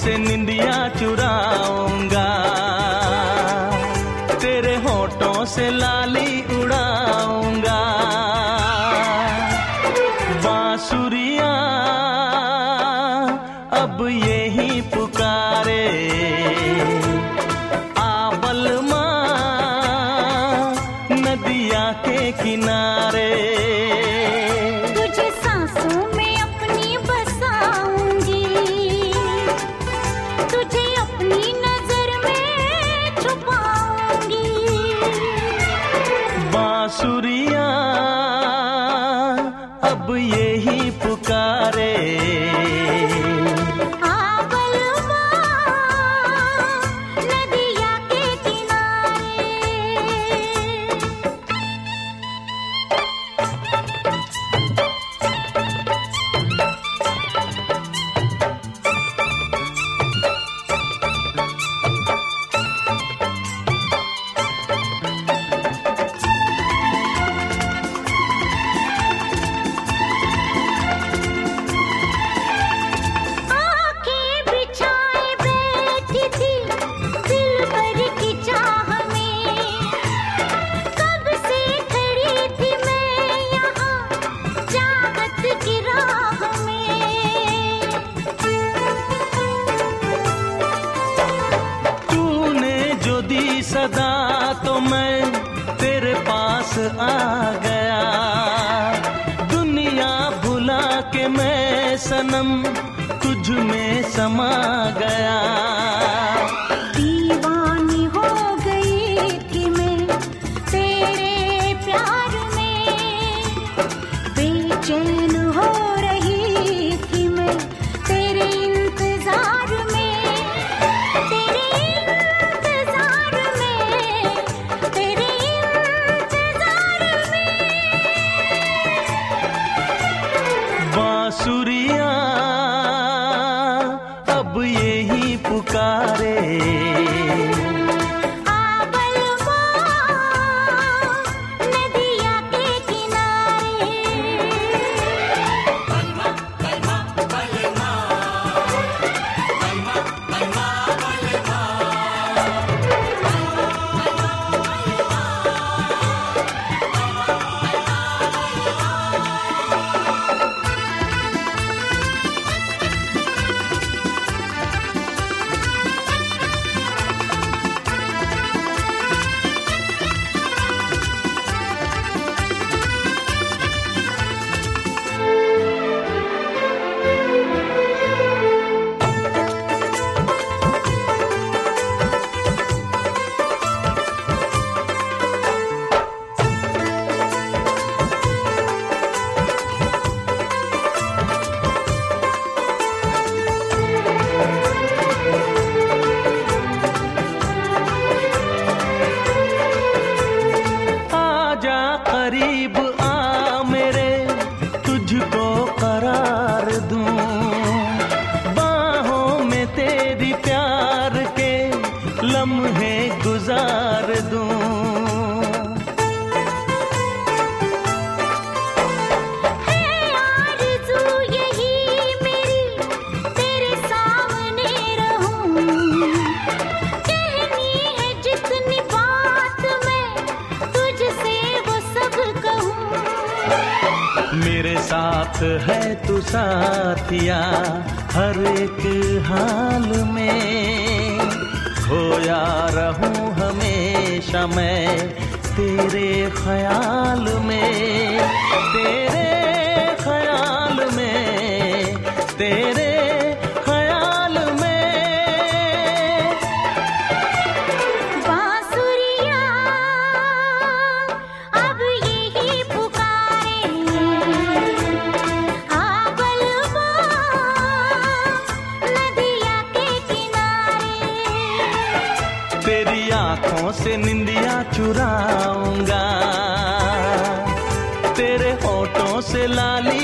से निंदिया चुराऊँगा। तेरे होठों से लाली उड़ाऊँगा। बांसुरिया अब यही पुकारे। आवल माँ नदिया के किनारे। बांसुरी सदा तो मैं तेरे पास आ गया। दुनिया भुला के मैं सनम तुझ में समा गया। अब यही पुकारे। मेरे साथ है तू साथिया, हर एक हाल में। खोया रहूँ हमेशा मैं तेरे ख्याल में। तेरे चुराऊँगा। तेरे होठों से लाली